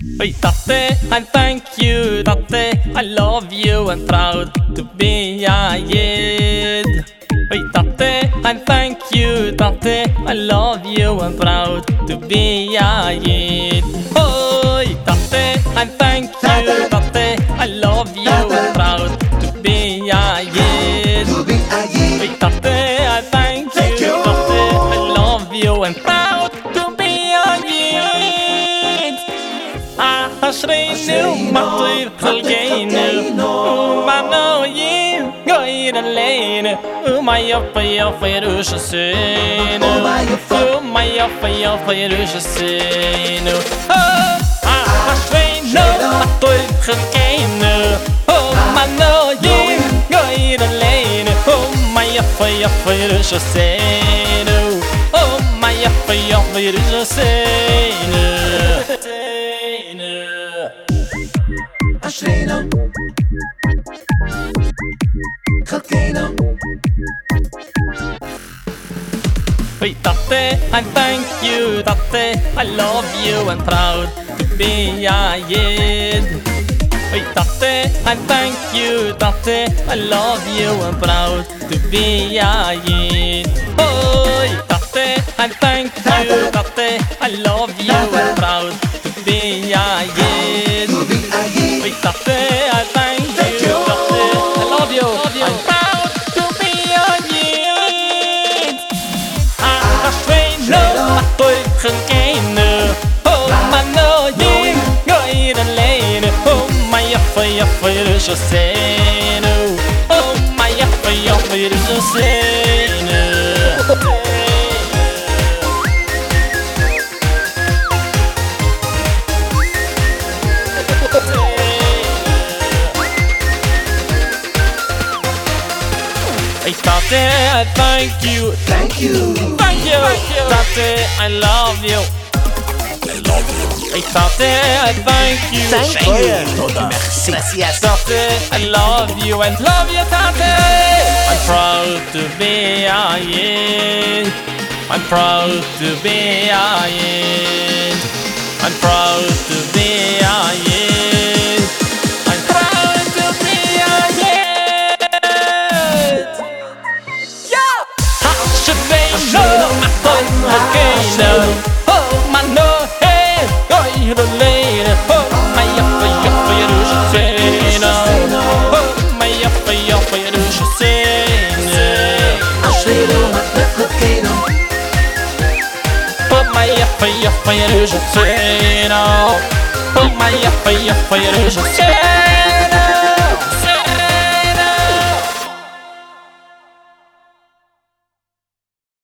Hey Tate, I thank you, Tate, I love you and proud to be a Yid. Hey Tate, I thank you, Tate, I love you and proud to be a Yid. Ah, a shraynle, toy khangele, oh manoy goy den leine, oh mayefeyefey rushasene, oh mayefeyefey rushasene, ah, a shraynle, toy khangele, oh manoy goy den leine, oh mayefeyefey rushasene, oh mayefeyefey rushasene Ash Cocaine Hey, Daddy, I thank you, Daddy, I love you and proud to be a kid. Hey, Daddy, I thank you, Daddy, I love you and proud to be a kid. gekemme oh man oh yey go in the lane oh my yef yef je se Hey Tate, I thank you Thank you Thank you, Tate, I love you. I love you. Hey, I thank you. Thank you. Gracias. Tate, I love you and love you, Tate. I'm proud to be a Yid. I'm proud to be a Yid. I'm proud to be say no no Oh my no Oh my up for you for you do no Oh my up for you for you do Oh my up for you for you do Oh my up for you for you